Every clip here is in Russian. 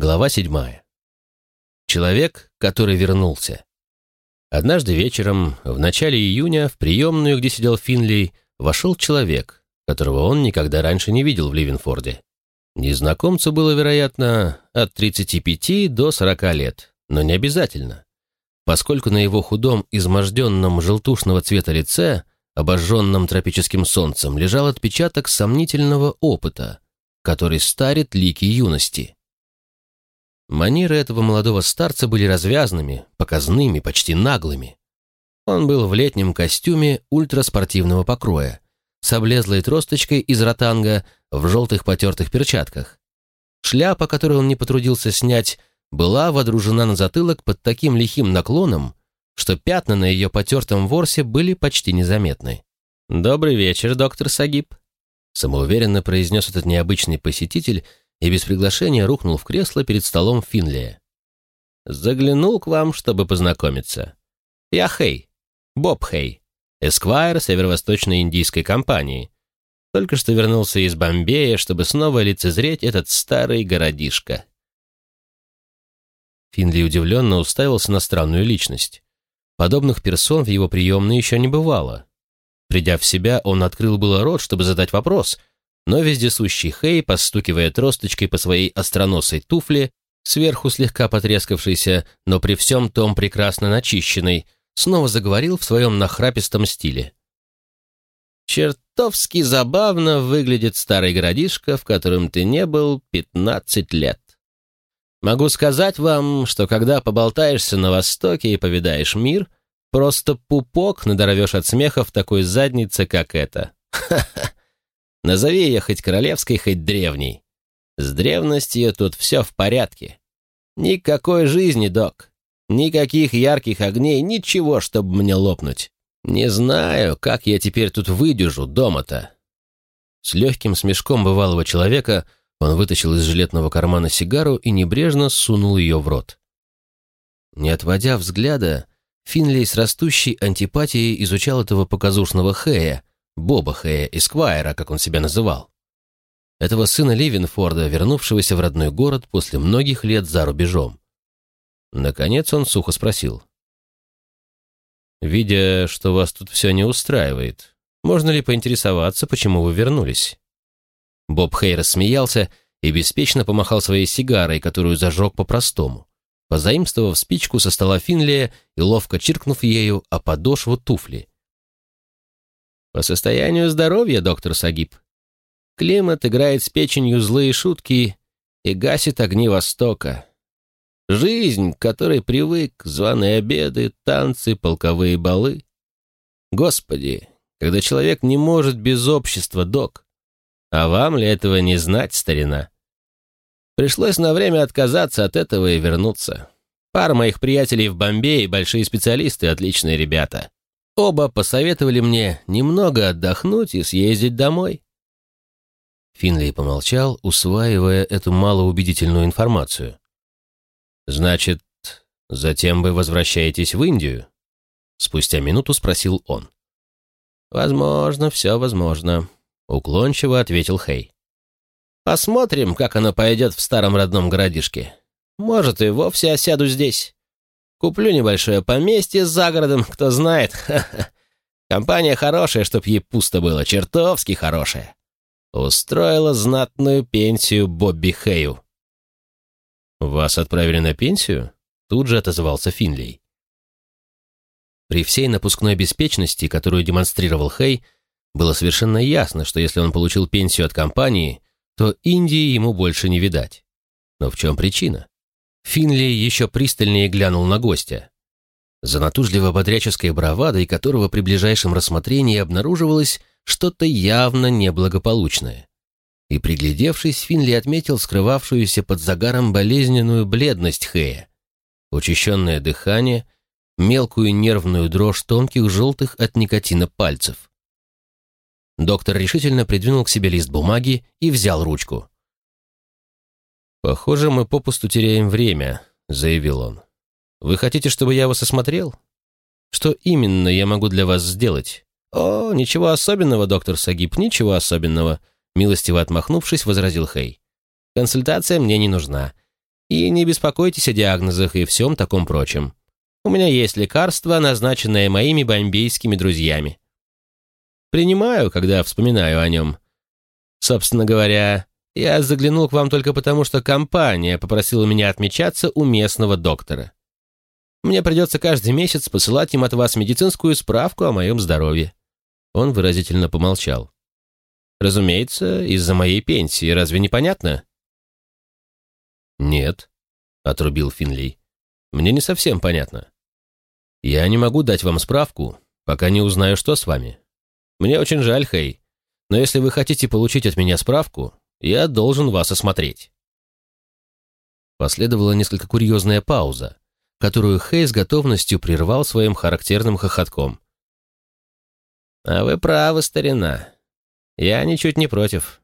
Глава седьмая. Человек, который вернулся. Однажды вечером, в начале июня, в приемную, где сидел Финли, вошел человек, которого он никогда раньше не видел в Ливенфорде. Незнакомцу было, вероятно, от 35 до 40 лет, но не обязательно, поскольку на его худом, изможденном желтушного цвета лице, обожженном тропическим солнцем, лежал отпечаток сомнительного опыта, который старит лики юности. Манеры этого молодого старца были развязными, показными, почти наглыми. Он был в летнем костюме ультраспортивного покроя, с облезлой тросточкой из ротанга в желтых потертых перчатках. Шляпа, которую он не потрудился снять, была водружена на затылок под таким лихим наклоном, что пятна на ее потертом ворсе были почти незаметны. «Добрый вечер, доктор Сагиб», — самоуверенно произнес этот необычный посетитель и без приглашения рухнул в кресло перед столом Финлия. «Заглянул к вам, чтобы познакомиться. Я Хей, Боб Хей, эсквайр Северо-Восточной Индийской компании. Только что вернулся из Бомбея, чтобы снова лицезреть этот старый городишко». Финли удивленно уставился на странную личность. Подобных персон в его приемной еще не бывало. Придя в себя, он открыл было рот, чтобы задать вопрос, но вездесущий Хей, постукивая тросточкой по своей остроносой туфле, сверху слегка потрескавшейся, но при всем том прекрасно начищенной, снова заговорил в своем нахрапистом стиле. «Чертовски забавно выглядит старый городишко, в котором ты не был пятнадцать лет. Могу сказать вам, что когда поболтаешься на Востоке и повидаешь мир, просто пупок надорвешь от смеха в такой заднице, как эта. Ха-ха! Назови ее хоть королевской, хоть древней. С древностью тут все в порядке. Никакой жизни, док. Никаких ярких огней, ничего, чтобы мне лопнуть. Не знаю, как я теперь тут выдержу дома-то. С легким смешком бывалого человека он вытащил из жилетного кармана сигару и небрежно сунул ее в рот. Не отводя взгляда, Финлей с растущей антипатией изучал этого показушного Хэя, Боба Хэя Эсквайра, как он себя называл. Этого сына Ливенфорда, вернувшегося в родной город после многих лет за рубежом. Наконец он сухо спросил. «Видя, что вас тут все не устраивает, можно ли поинтересоваться, почему вы вернулись?» Боб Хей рассмеялся и беспечно помахал своей сигарой, которую зажег по-простому, позаимствовав спичку со стола Финлия и ловко чиркнув ею о подошву туфли. По состоянию здоровья, доктор Сагиб. Климат играет с печенью злые шутки и гасит огни Востока. Жизнь, к которой привык, званые обеды, танцы, полковые балы. Господи, когда человек не может без общества, док. А вам ли этого не знать, старина? Пришлось на время отказаться от этого и вернуться. Пара моих приятелей в Бомбее, большие специалисты, отличные ребята. Оба посоветовали мне немного отдохнуть и съездить домой. Финли помолчал, усваивая эту малоубедительную информацию. «Значит, затем вы возвращаетесь в Индию?» Спустя минуту спросил он. «Возможно, все возможно», — уклончиво ответил Хей. «Посмотрим, как оно пойдет в старом родном городишке. Может, и вовсе осяду здесь. Куплю небольшое поместье за городом, кто знает. Компания хорошая, чтоб ей пусто было, чертовски хорошая. Устроила знатную пенсию Бобби Хэю. «Вас отправили на пенсию?» Тут же отозвался Финлей. При всей напускной беспечности, которую демонстрировал Хэй, было совершенно ясно, что если он получил пенсию от компании, то Индии ему больше не видать. Но в чем причина? Финли еще пристальнее глянул на гостя. За натужливо-бодряческой бравадой которого при ближайшем рассмотрении обнаруживалось что-то явно неблагополучное. И, приглядевшись, Финли отметил скрывавшуюся под загаром болезненную бледность Хэя, учащенное дыхание, мелкую нервную дрожь тонких желтых от никотина пальцев. Доктор решительно придвинул к себе лист бумаги и взял ручку. «Похоже, мы попусту теряем время», — заявил он. «Вы хотите, чтобы я вас осмотрел? Что именно я могу для вас сделать?» «О, ничего особенного, доктор Сагиб, ничего особенного», — милостиво отмахнувшись, возразил Хей. «Консультация мне не нужна. И не беспокойтесь о диагнозах и всем таком прочем. У меня есть лекарство, назначенное моими бомбейскими друзьями. Принимаю, когда вспоминаю о нем. Собственно говоря, я заглянул к вам только потому, что компания попросила меня отмечаться у местного доктора. Мне придется каждый месяц посылать им от вас медицинскую справку о моем здоровье». Он выразительно помолчал. «Разумеется, из-за моей пенсии, разве не понятно?» «Нет», — отрубил Финли. «Мне не совсем понятно. Я не могу дать вам справку, пока не узнаю, что с вами. Мне очень жаль, Хей, но если вы хотите получить от меня справку, я должен вас осмотреть». Последовала несколько курьезная пауза, которую Хей с готовностью прервал своим характерным хохотком. «А вы правы, старина. Я ничуть не против.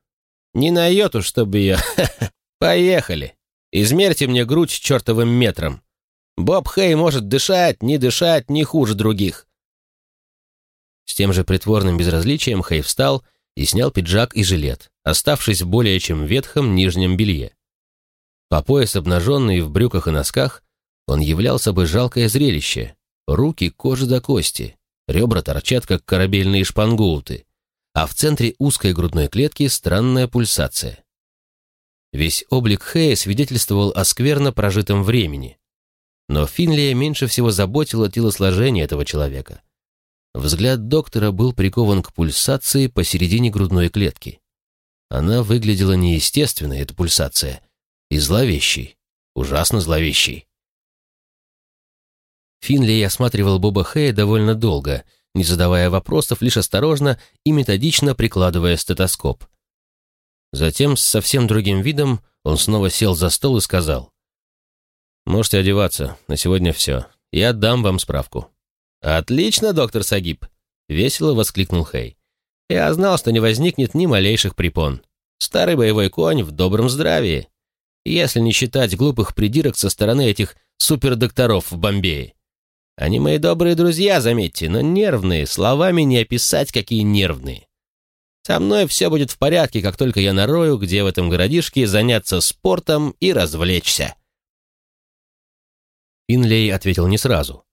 Не на йоту, чтобы ее... Поехали. Измерьте мне грудь чертовым метром. Боб Хей может дышать, не дышать, не хуже других». С тем же притворным безразличием Хей встал и снял пиджак и жилет, оставшись более чем ветхом нижнем белье. По пояс обнаженный в брюках и носках, он являл собой жалкое зрелище. Руки кожа до кости, ребра торчат, как корабельные шпангоуты, а в центре узкой грудной клетки странная пульсация. Весь облик Хэя свидетельствовал о скверно прожитом времени. Но Финлия меньше всего заботило телосложение этого человека. Взгляд доктора был прикован к пульсации посередине грудной клетки. Она выглядела неестественной, эта пульсация, и зловещей, ужасно зловещей. Финли осматривал Боба Хэя довольно долго, не задавая вопросов, лишь осторожно и методично прикладывая стетоскоп. Затем с совсем другим видом он снова сел за стол и сказал. «Можете одеваться, на сегодня все. Я дам вам справку». «Отлично, доктор Сагиб!» — весело воскликнул Хэй. «Я знал, что не возникнет ни малейших препон. Старый боевой конь в добром здравии. Если не считать глупых придирок со стороны этих супердокторов в Бомбее. Они мои добрые друзья, заметьте, но нервные, словами не описать, какие нервные. Со мной все будет в порядке, как только я нарою, где в этом городишке заняться спортом и развлечься. Инлей ответил не сразу.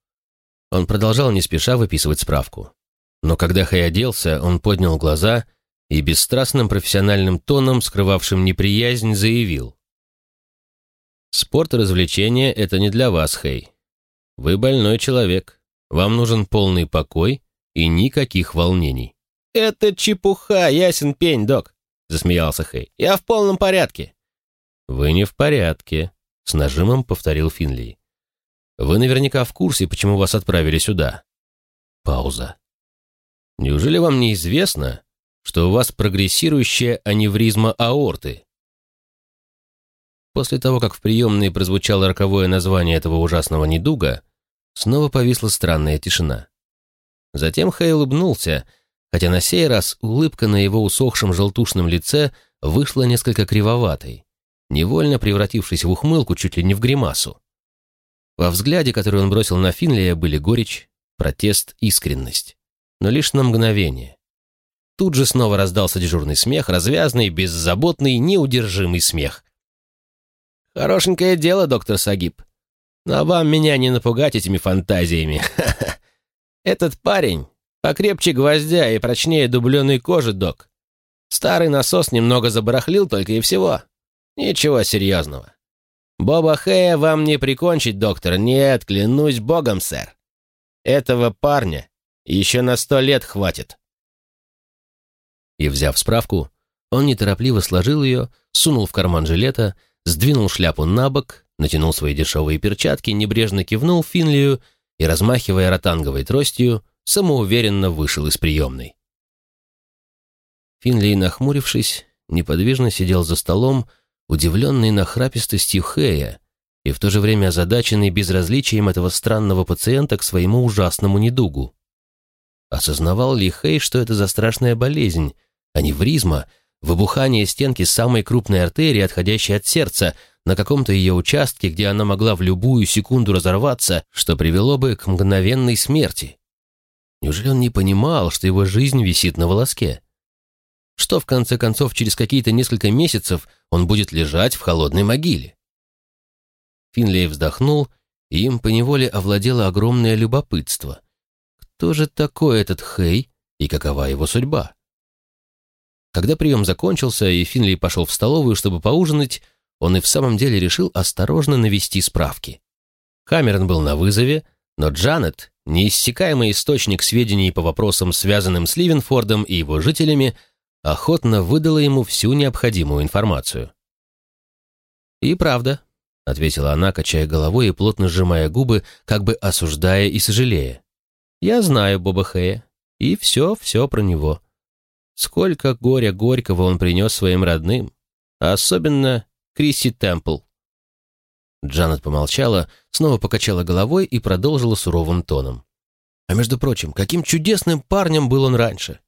Он продолжал не спеша выписывать справку. Но когда Хэй оделся, он поднял глаза и бесстрастным профессиональным тоном, скрывавшим неприязнь, заявил. «Спорт и развлечения — это не для вас, Хэй. Вы больной человек. Вам нужен полный покой и никаких волнений». «Это чепуха, ясен пень, док», — засмеялся Хей. «Я в полном порядке». «Вы не в порядке», — с нажимом повторил Финли. «Вы наверняка в курсе, почему вас отправили сюда». Пауза. «Неужели вам не известно, что у вас прогрессирующая аневризма аорты?» После того, как в приемной прозвучало роковое название этого ужасного недуга, Снова повисла странная тишина. Затем Хэй улыбнулся, хотя на сей раз улыбка на его усохшем желтушном лице вышла несколько кривоватой, невольно превратившись в ухмылку чуть ли не в гримасу. Во взгляде, который он бросил на Финлия, были горечь, протест, искренность. Но лишь на мгновение. Тут же снова раздался дежурный смех, развязный, беззаботный, неудержимый смех. «Хорошенькое дело, доктор Сагиб. Но вам меня не напугать этими фантазиями. Этот парень покрепче гвоздя и прочнее дубленой кожи, док. Старый насос немного забарахлил только и всего. Ничего серьезного. Боба Хэя вам не прикончить, доктор. Нет, клянусь богом, сэр. Этого парня еще на сто лет хватит. И, взяв справку, он неторопливо сложил ее, сунул в карман жилета, сдвинул шляпу на бок натянул свои дешевые перчатки, небрежно кивнул Финлию и, размахивая ротанговой тростью, самоуверенно вышел из приемной. Финлей, нахмурившись, неподвижно сидел за столом, удивленный нахрапистостью Хэя и в то же время озадаченный безразличием этого странного пациента к своему ужасному недугу. Осознавал ли Хэй, что это за страшная болезнь, аневризма, выбухание стенки самой крупной артерии, отходящей от сердца, на каком-то ее участке, где она могла в любую секунду разорваться, что привело бы к мгновенной смерти. Неужели он не понимал, что его жизнь висит на волоске? Что, в конце концов, через какие-то несколько месяцев он будет лежать в холодной могиле? Финлей вздохнул, и им поневоле овладело огромное любопытство. Кто же такой этот Хей и какова его судьба? Когда прием закончился, и Финли пошел в столовую, чтобы поужинать, он и в самом деле решил осторожно навести справки. Камерон был на вызове, но Джанет, неиссякаемый источник сведений по вопросам, связанным с Ливенфордом и его жителями, охотно выдала ему всю необходимую информацию. «И правда», — ответила она, качая головой и плотно сжимая губы, как бы осуждая и сожалея. «Я знаю Боба Хэя, и все-все про него. Сколько горя горького он принес своим родным, особенно Криси Темпл. Джанет помолчала, снова покачала головой и продолжила суровым тоном. А между прочим, каким чудесным парнем был он раньше.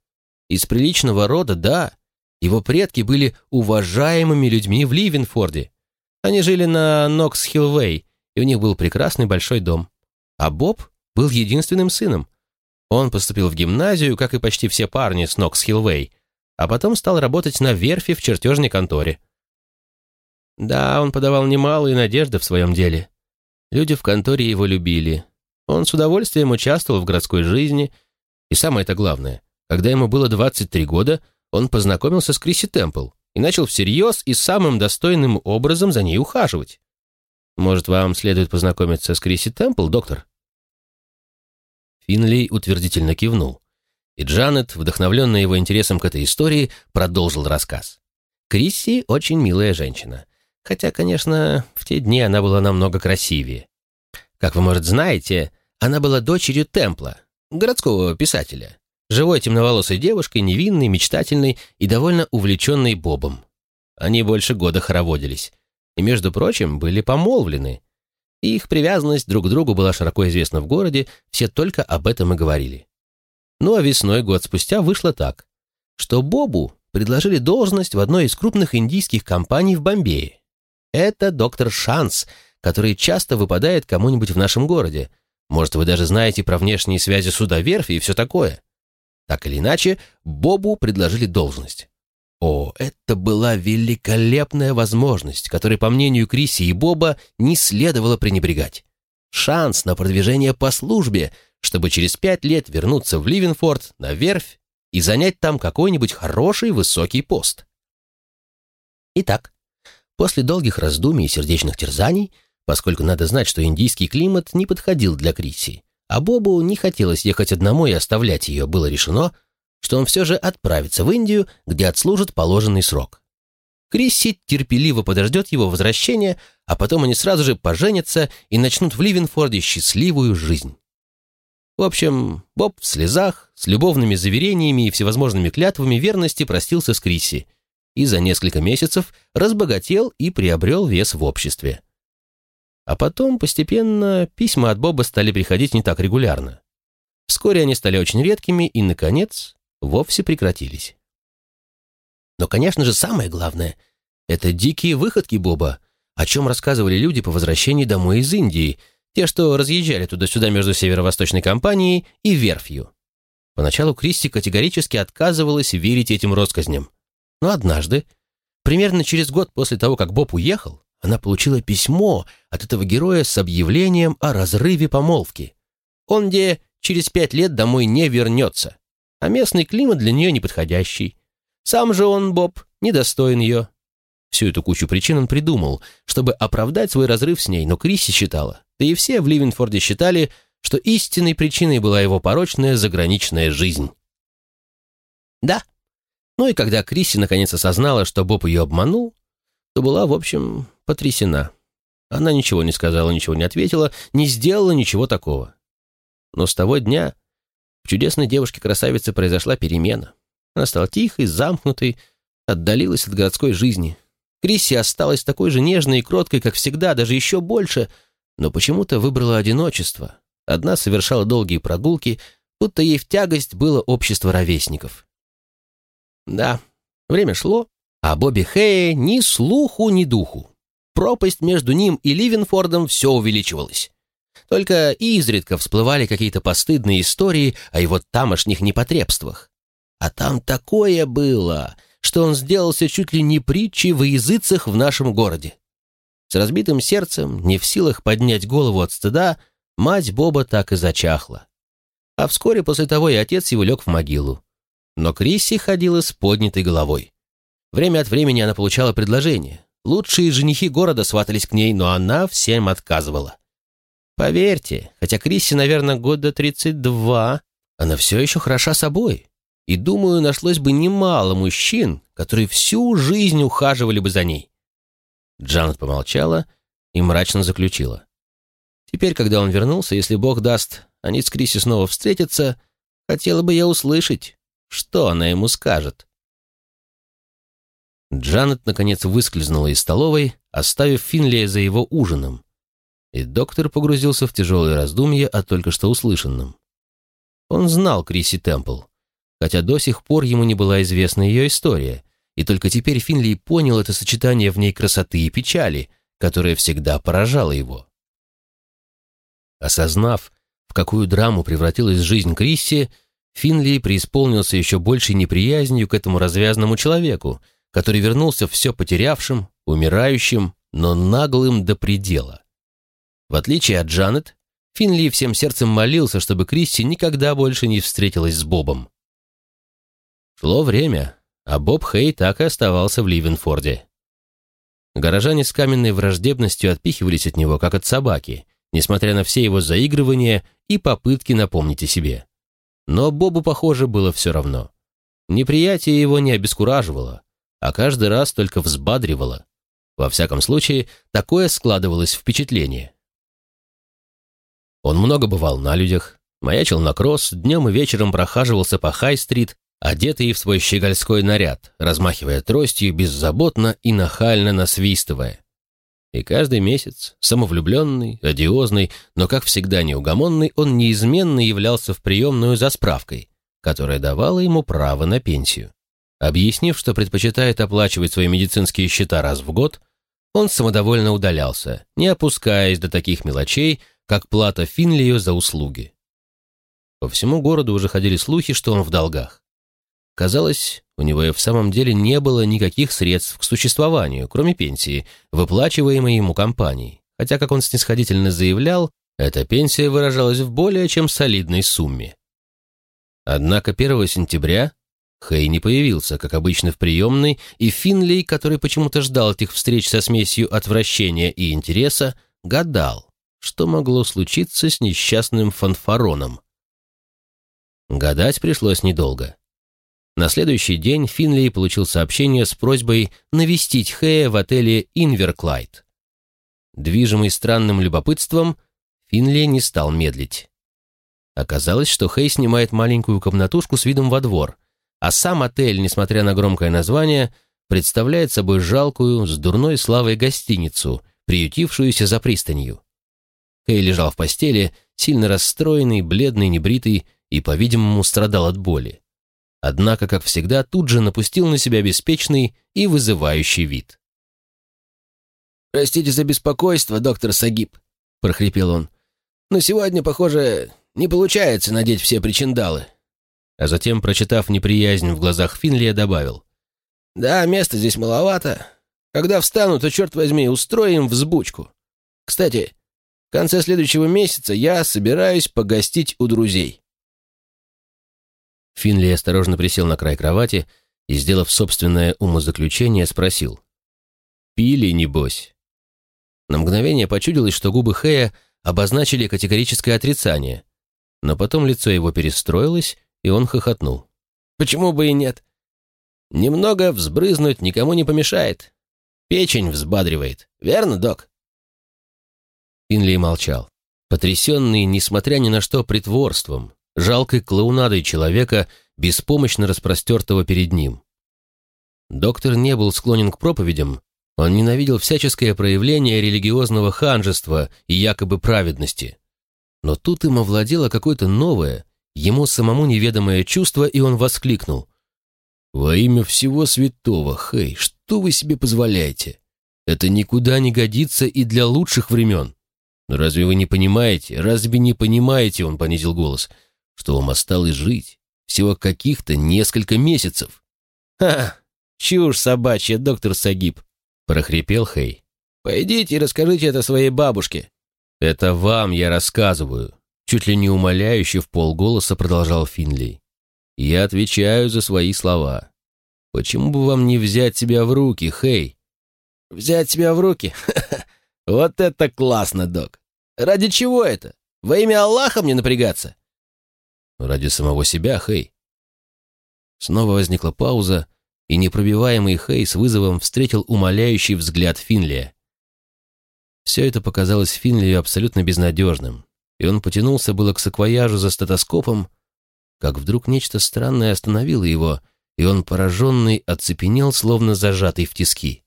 Из приличного рода, да. Его предки были уважаемыми людьми в Ливенфорде. Они жили на Нокс-Хиллвей, и у них был прекрасный большой дом. А Боб был единственным сыном. Он поступил в гимназию, как и почти все парни с Нокс-Хиллвей, а потом стал работать на верфи в чертежной конторе. Да, он подавал немалые надежды в своем деле. Люди в конторе его любили. Он с удовольствием участвовал в городской жизни. И самое это главное, когда ему было 23 года, он познакомился с Криси Темпл и начал всерьез и самым достойным образом за ней ухаживать. Может, вам следует познакомиться с Криси Темпл, доктор? Финли утвердительно кивнул. И Джанет, вдохновленная его интересом к этой истории, продолжил рассказ. Крисси очень милая женщина. Хотя, конечно, в те дни она была намного красивее. Как вы, может, знаете, она была дочерью Темпла, городского писателя, живой темноволосой девушкой, невинной, мечтательной и довольно увлеченной Бобом. Они больше года хороводились. И, между прочим, были помолвлены. И их привязанность друг к другу была широко известна в городе, все только об этом и говорили. Ну а весной, год спустя, вышло так, что Бобу предложили должность в одной из крупных индийских компаний в Бомбее. Это доктор Шанс, который часто выпадает кому-нибудь в нашем городе. Может, вы даже знаете про внешние связи суда и все такое. Так или иначе, Бобу предложили должность. О, это была великолепная возможность, которой, по мнению Криси и Боба, не следовало пренебрегать. Шанс на продвижение по службе, чтобы через пять лет вернуться в Ливенфорд на верфь и занять там какой-нибудь хороший высокий пост. Итак, После долгих раздумий и сердечных терзаний, поскольку надо знать, что индийский климат не подходил для Криси, а Бобу не хотелось ехать одному и оставлять ее, было решено, что он все же отправится в Индию, где отслужит положенный срок. Крисси терпеливо подождет его возвращения, а потом они сразу же поженятся и начнут в Ливенфорде счастливую жизнь. В общем, Боб в слезах, с любовными заверениями и всевозможными клятвами верности простился с Крисси, и за несколько месяцев разбогател и приобрел вес в обществе. А потом постепенно письма от Боба стали приходить не так регулярно. Вскоре они стали очень редкими и, наконец, вовсе прекратились. Но, конечно же, самое главное — это дикие выходки Боба, о чем рассказывали люди по возвращении домой из Индии, те, что разъезжали туда-сюда между северо-восточной компанией и верфью. Поначалу Кристи категорически отказывалась верить этим россказням. Но однажды, примерно через год после того, как Боб уехал, она получила письмо от этого героя с объявлением о разрыве помолвки. Он где через пять лет домой не вернется, а местный климат для нее неподходящий. Сам же он, Боб, недостоин ее. Всю эту кучу причин он придумал, чтобы оправдать свой разрыв с ней, но Крисси считала, да и все в Ливенфорде считали, что истинной причиной была его порочная заграничная жизнь. Да, ну и когда Крисси наконец осознала, что Боб ее обманул, то была, в общем, потрясена. Она ничего не сказала, ничего не ответила, не сделала ничего такого. Но с того дня в чудесной девушке-красавице произошла перемена. Она стала тихой, замкнутой, отдалилась от городской жизни. Крисси осталась такой же нежной и кроткой, как всегда, даже еще больше, но почему-то выбрала одиночество. Одна совершала долгие прогулки, будто ей в тягость было общество ровесников. Да, время шло, а Бобби Хэя ни слуху, ни духу. Пропасть между ним и Ливенфордом все увеличивалась. Только изредка всплывали какие-то постыдные истории о его тамошних непотребствах. А там такое было, что он сделался чуть ли не притчей во языцах в нашем городе. С разбитым сердцем, не в силах поднять голову от стыда, мать Боба так и зачахла. А вскоре после того и отец его лег в могилу. Но Крисси ходила с поднятой головой. Время от времени она получала предложения. Лучшие женихи города сватались к ней, но она всем отказывала. Поверьте, хотя Крисси, наверное, года 32, она все еще хороша собой. И, думаю, нашлось бы немало мужчин, которые всю жизнь ухаживали бы за ней. Джанет помолчала и мрачно заключила. «Теперь, когда он вернулся, если Бог даст, они с Криси снова встретятся, хотела бы я услышать, что она ему скажет». Джанет, наконец, выскользнула из столовой, оставив Финлия за его ужином, и доктор погрузился в тяжелые раздумья о только что услышанном. Он знал Криси Темпл, хотя до сих пор ему не была известна ее история, и только теперь Финли понял это сочетание в ней красоты и печали, которое всегда поражало его. Осознав, в какую драму превратилась жизнь Крисси, Финли преисполнился еще большей неприязнью к этому развязному человеку, который вернулся все потерявшим, умирающим, но наглым до предела. В отличие от Джанет, Финли всем сердцем молился, чтобы Крисси никогда больше не встретилась с Бобом. Шло время, а Боб Хей так и оставался в Ливенфорде. Горожане с каменной враждебностью отпихивались от него, как от собаки, несмотря на все его заигрывания и попытки напомнить о себе. Но Бобу, похоже, было все равно. Неприятие его не обескураживало, а каждый раз только взбадривало. Во всяком случае, такое складывалось впечатление. Он много бывал на людях, маячил на кросс, днем и вечером прохаживался по Хай-стрит, одетый в свой щегольской наряд, размахивая тростью беззаботно и нахально насвистывая. И каждый месяц, самовлюбленный, одиозный, но, как всегда, неугомонный, он неизменно являлся в приемную за справкой, которая давала ему право на пенсию. Объяснив, что предпочитает оплачивать свои медицинские счета раз в год, он самодовольно удалялся, не опускаясь до таких мелочей, как плата Финлию за услуги. По всему городу уже ходили слухи, что он в долгах. Казалось, у него и в самом деле не было никаких средств к существованию, кроме пенсии, выплачиваемой ему компанией, хотя, как он снисходительно заявлял, эта пенсия выражалась в более чем солидной сумме. Однако 1 сентября Хей не появился, как обычно, в приемной, и Финлей, который почему-то ждал этих встреч со смесью отвращения и интереса, гадал, что могло случиться с несчастным фанфароном. Гадать пришлось недолго. На следующий день Финли получил сообщение с просьбой навестить Хэя в отеле «Инверклайд». Движимый странным любопытством, Финли не стал медлить. Оказалось, что Хэй снимает маленькую комнатушку с видом во двор, а сам отель, несмотря на громкое название, представляет собой жалкую, с дурной славой гостиницу, приютившуюся за пристанью. Хэй лежал в постели, сильно расстроенный, бледный, небритый и, по-видимому, страдал от боли однако, как всегда, тут же напустил на себя беспечный и вызывающий вид. «Простите за беспокойство, доктор Сагиб», — прохрипел он. «Но сегодня, похоже, не получается надеть все причиндалы». А затем, прочитав неприязнь в глазах Финлия, добавил. «Да, места здесь маловато. Когда встану, то, черт возьми, устроим взбучку. Кстати, в конце следующего месяца я собираюсь погостить у друзей». Финли осторожно присел на край кровати и, сделав собственное умозаключение, спросил. «Пили, небось?» На мгновение почудилось, что губы Хэя обозначили категорическое отрицание, но потом лицо его перестроилось, и он хохотнул. «Почему бы и нет? Немного взбрызнуть никому не помешает. Печень взбадривает, верно, док?» Финли молчал, потрясенный, несмотря ни на что, притворством, жалкой клоунадой человека, беспомощно распростертого перед ним. Доктор не был склонен к проповедям, он ненавидел всяческое проявление религиозного ханжества и якобы праведности. Но тут им овладело какое-то новое, ему самому неведомое чувство, и он воскликнул. «Во имя всего святого, Хей, что вы себе позволяете? Это никуда не годится и для лучших времен. разве вы не понимаете, разве не понимаете, он понизил голос, — что вам осталось жить всего каких-то несколько месяцев. «Ха! Чушь собачья, доктор Сагиб!» — прохрипел Хей. Пойдите и расскажите это своей бабушке». «Это вам я рассказываю», — чуть ли не умоляюще в полголоса продолжал Финли. «Я отвечаю за свои слова. Почему бы вам не взять себя в руки, Хей?» «Взять себя в руки? Вот это классно, док! Ради чего это? Во имя Аллаха мне напрягаться?» «Ради самого себя, Хей». Снова возникла пауза, и непробиваемый Хей с вызовом встретил умоляющий взгляд Финлия. Все это показалось Финлию абсолютно безнадежным, и он потянулся было к саквояжу за стетоскопом, как вдруг нечто странное остановило его, и он, пораженный, оцепенел, словно зажатый в тиски.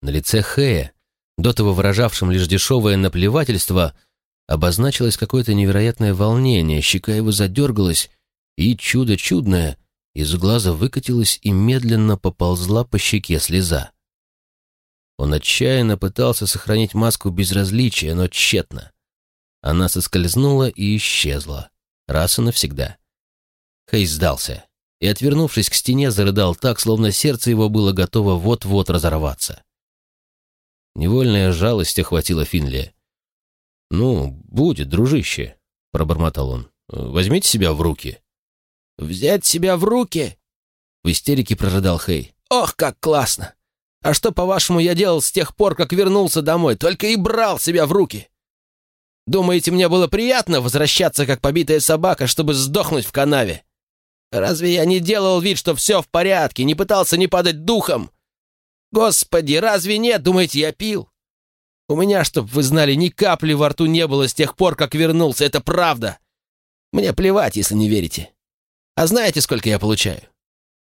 На лице Хэя, до того выражавшем лишь дешевое наплевательство, обозначилось какое-то невероятное волнение, щека его задергалась, и чудо чудное, из глаза выкатилась и медленно поползла по щеке слеза. Он отчаянно пытался сохранить маску безразличия, но тщетно. Она соскользнула и исчезла. Раз и навсегда. Хейс сдался и, отвернувшись к стене, зарыдал так, словно сердце его было готово вот-вот разорваться. Невольная жалость охватила Финли. «Ну, будет, дружище», — пробормотал он. «Возьмите себя в руки». «Взять себя в руки?» В истерике прорыдал Хей. «Ох, как классно! А что, по-вашему, я делал с тех пор, как вернулся домой? Только и брал себя в руки. Думаете, мне было приятно возвращаться, как побитая собака, чтобы сдохнуть в канаве? Разве я не делал вид, что все в порядке, не пытался не падать духом? Господи, разве нет, думаете, я пил? У меня, чтоб вы знали, ни капли во рту не было с тех пор, как вернулся, это правда. Мне плевать, если не верите. А знаете, сколько я получаю?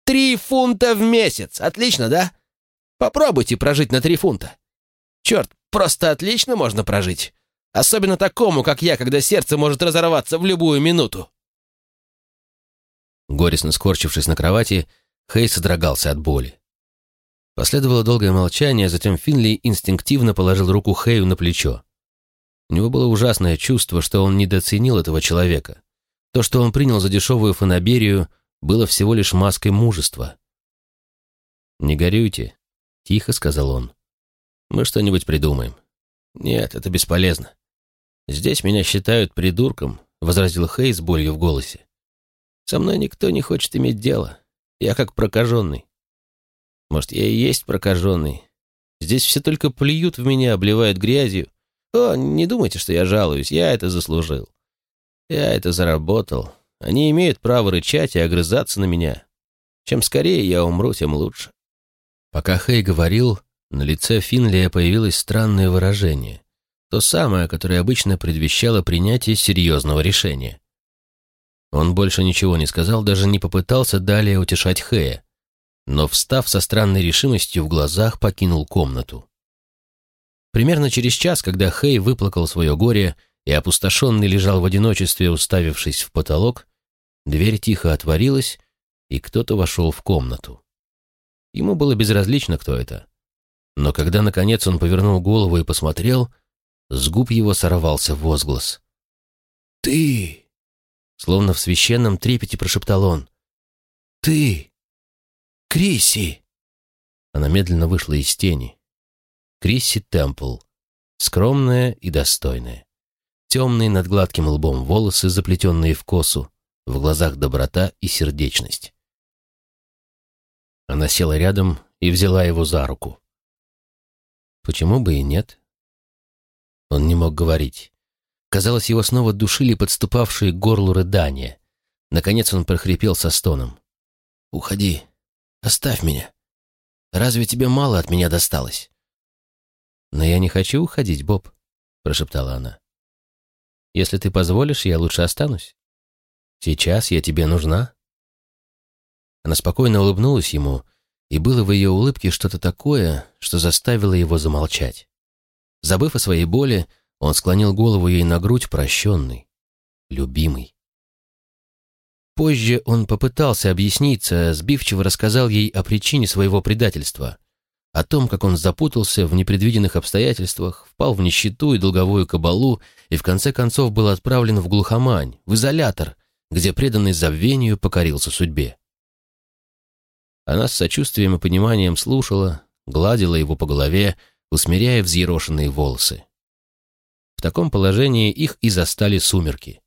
Три фунта в месяц. Отлично, да? Попробуйте прожить на три фунта. Черт, просто отлично можно прожить. Особенно такому, как я, когда сердце может разорваться в любую минуту. Горестно скорчившись на кровати, Хей содрогался от боли. Последовало долгое молчание, затем Финли инстинктивно положил руку Хэю на плечо. У него было ужасное чувство, что он недооценил этого человека. То, что он принял за дешевую фанаберию, было всего лишь маской мужества. «Не горюйте», — тихо сказал он. «Мы что-нибудь придумаем». «Нет, это бесполезно. Здесь меня считают придурком», — возразил Хей с болью в голосе. «Со мной никто не хочет иметь дело. Я как прокаженный. Может, я и есть прокаженный. Здесь все только плюют в меня, обливают грязью. О, не думайте, что я жалуюсь, я это заслужил. Я это заработал. Они имеют право рычать и огрызаться на меня. Чем скорее я умру, тем лучше. Пока Хей говорил, на лице Финлия появилось странное выражение. То самое, которое обычно предвещало принятие серьезного решения. Он больше ничего не сказал, даже не попытался далее утешать Хэя, но, встав со странной решимостью в глазах, покинул комнату. Примерно через час, когда Хэй выплакал свое горе и опустошенный лежал в одиночестве, уставившись в потолок, дверь тихо отворилась, и кто-то вошел в комнату. Ему было безразлично, кто это. Но когда, наконец, он повернул голову и посмотрел, с губ его сорвался возглас. «Ты!» Словно в священном трепете прошептал он. «Ты! Крисси!» Она медленно вышла из тени. Крисси Темпл. Скромная и достойная. Темные над гладким лбом волосы, заплетенные в косу, в глазах доброта и сердечность. Она села рядом и взяла его за руку. Почему бы и нет? Он не мог говорить. Казалось, его снова душили подступавшие к горлу рыдания. Наконец он прохрипел со стоном. «Уходи. Оставь меня. Разве тебе мало от меня досталось?» «Но я не хочу уходить, Боб», — прошептала она. «Если ты позволишь, я лучше останусь. Сейчас я тебе нужна». Она спокойно улыбнулась ему, и было в ее улыбке что-то такое, что заставило его замолчать. Забыв о своей боли, он склонил голову ей на грудь, прощенный, любимый. Позже он попытался объясниться, сбивчиво рассказал ей о причине своего предательства, о том, как он запутался в непредвиденных обстоятельствах, впал в нищету и долговую кабалу и в конце концов был отправлен в глухомань, в изолятор, где преданный забвению покорился судьбе. Она с сочувствием и пониманием слушала, гладила его по голове, усмиряя взъерошенные волосы. В таком положении их и застали сумерки.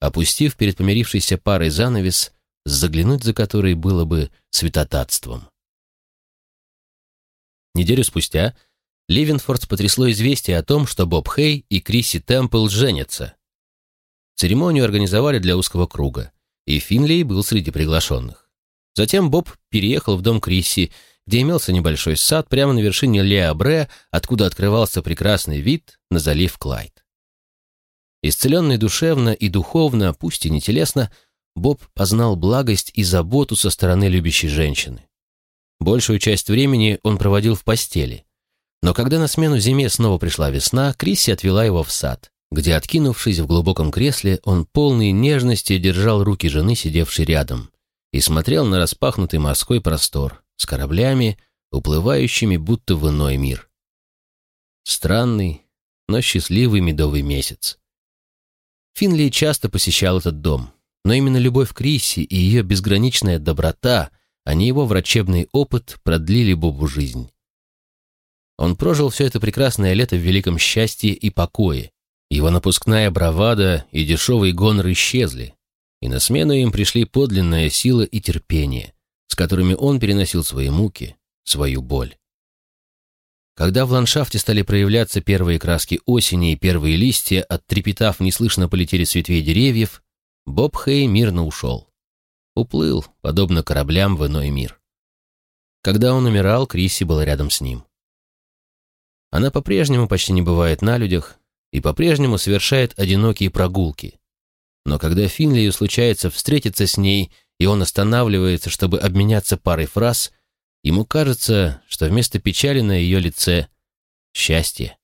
Опустив перед помирившейся парой занавес, заглянуть за который было бы святотатством. Неделю спустя Ливенфорд потрясло известие о том, что Боб Хей и Криси Темпл женятся. Церемонию организовали для узкого круга, и Финлей был среди приглашенных. Затем Боб переехал в дом Крисси, где имелся небольшой сад прямо на вершине Леабре, откуда открывался прекрасный вид на залив Клайд. Исцеленный душевно и духовно, пусть и не телесно, Боб познал благость и заботу со стороны любящей женщины. Большую часть времени он проводил в постели. Но когда на смену зиме снова пришла весна, Крисси отвела его в сад, где, откинувшись в глубоком кресле, он полный нежности держал руки жены, сидевшей рядом, и смотрел на распахнутый морской простор с кораблями, уплывающими будто в иной мир. Странный, но счастливый медовый месяц. Финли часто посещал этот дом, но именно любовь Крисси и ее безграничная доброта, а не его врачебный опыт продлили Бобу жизнь. Он прожил все это прекрасное лето в великом счастье и покое. Его напускная бравада и дешевый гонор исчезли, и на смену им пришли подлинная сила и терпение, с которыми он переносил свои муки, свою боль. Когда в ландшафте стали проявляться первые краски осени и первые листья, оттрепетав, неслышно полетели с ветвей деревьев, Боб Хей мирно ушел. Уплыл, подобно кораблям в иной мир. Когда он умирал, Крисси была рядом с ним. Она по-прежнему почти не бывает на людях и по-прежнему совершает одинокие прогулки. Но когда Финлию случается встретиться с ней, и он останавливается, чтобы обменяться парой фраз, ему кажется, что вместо печали на ее лице — счастье.